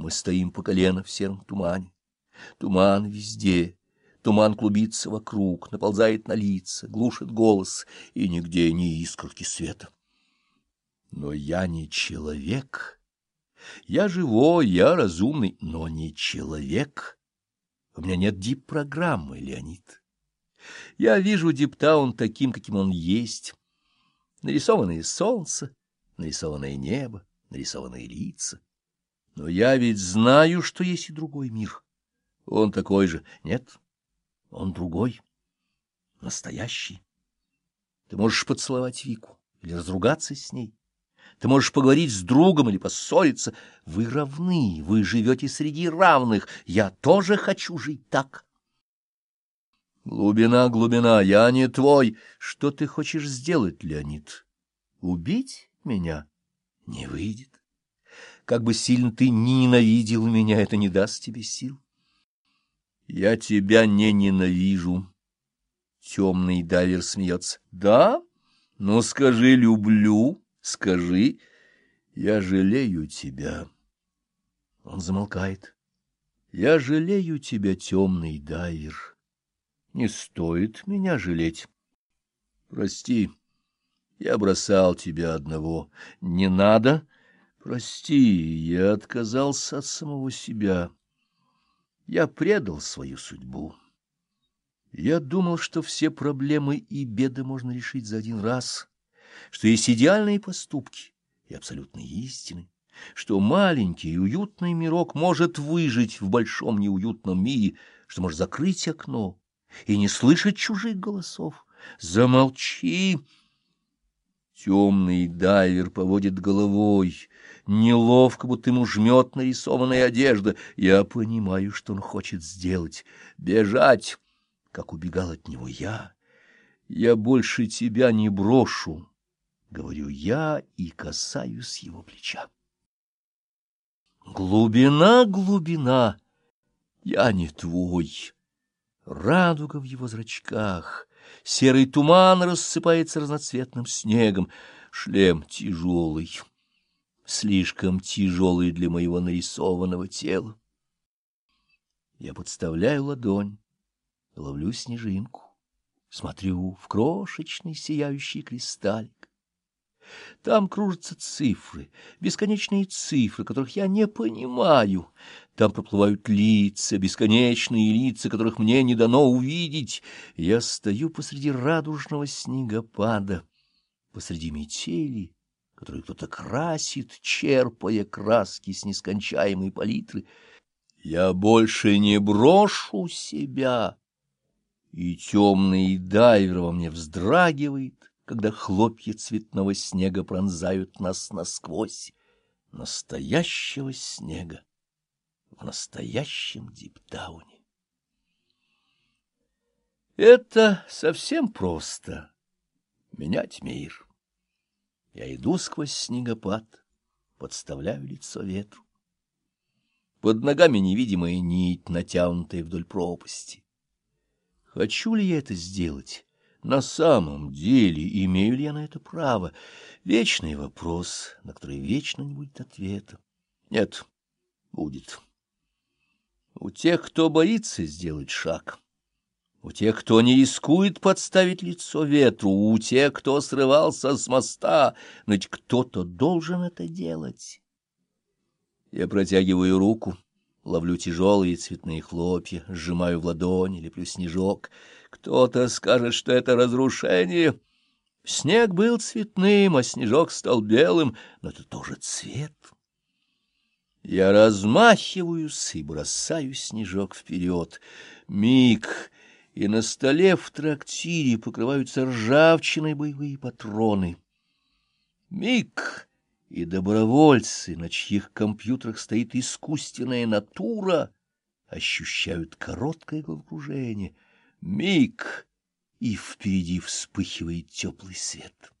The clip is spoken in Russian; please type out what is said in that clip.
Мы стоим по колено в сером тумане. Туман везде, туман клубится вокруг, наползает на лица, глушит голос, и нигде ни искорки света. Но я не человек. Я живой, я разумный, но не человек. У меня нет дип-программы, Леонид. Я вижу Диптаун таким, каким он есть. Нарисованное солнце, нарисованное небо, нарисованные лица. Но я ведь знаю, что есть и другой мир. Он такой же. Нет, он другой, настоящий. Ты можешь поцеловать Вику или разругаться с ней. Ты можешь поговорить с другом или поссориться. Вы равны, вы живете среди равных. Я тоже хочу жить так. Глубина, глубина, я не твой. Что ты хочешь сделать, Леонид? Убить меня? Не выйдет. Как бы сильно ты ни ненавидел меня, это не даст тебе сил. Я тебя не ненавижу. Темный дайвер смеется. Да? Ну, скажи «люблю». Скажи, я жалею тебя. Он замолкает. Я жалею тебя, темный дайвер. Не стоит меня жалеть. Прости, я бросал тебя одного. Не надо. Прости, я отказался от самого себя. Я предал свою судьбу. Я думал, что все проблемы и беды можно решить за один раз — что есть идеальные поступки и абсолютные истины, что маленький и уютный мирок может выжить в большом неуютном мире, что может закрыть окно и не слышать чужих голосов. Замолчи! Темный дайвер поводит головой, неловко, будто ему жмет нарисованная одежда. Я понимаю, что он хочет сделать — бежать, как убегал от него я. Я больше тебя не брошу, — говорю я и касаюсь его плеча. Глубина, глубина, я не твой. Радуга в его зрачках, серый туман рассыпается разноцветным снегом, шлем тяжелый, слишком тяжелый для моего нарисованного тела. Я подставляю ладонь, ловлю снежинку, смотрю в крошечный сияющий кристаллик. Там кружатся цифры, бесконечные цифры, которых я не понимаю. Там проплывают лица, бесконечные лица, которых мне не дано увидеть. Я стою посреди радужного снегопада, посреди метели, которую кто-то красит, черпая краски с нескончаемой палитры. Я больше не брошу себя, и темный дайвер во мне вздрагивает, когда хлопья цветного снега пронзают нас насквозь, настоящего снега в настоящем диптауне. Это совсем просто — менять мир. Я иду сквозь снегопад, подставляю лицо ветру. Под ногами невидимая нить, натянутая вдоль пропасти. Хочу ли я это сделать? На самом деле, имею ли я на это право? Вечный вопрос, на который вечно не будет ответа. Нет, будет. У тех, кто боится сделать шаг, у тех, кто не рискует подставить лицо ветру, у тех, кто срывался с моста, ведь кто-то должен это делать. Я протягиваю руку, ловлю тяжелые цветные хлопья, сжимаю в ладони, леплю снежок — кто-то скажет, что это разрушение. Снег был цветным, а снежок стал белым, но это тоже цвет. Я размахиваюсь и бросаю снежок вперед. Миг, и на столе в трактире покрываются ржавчиной боевые патроны. Миг, и добровольцы, на чьих компьютерах стоит искусственная натура, ощущают короткое головокружение — Миг, и впереди вспыхивает теплый свет.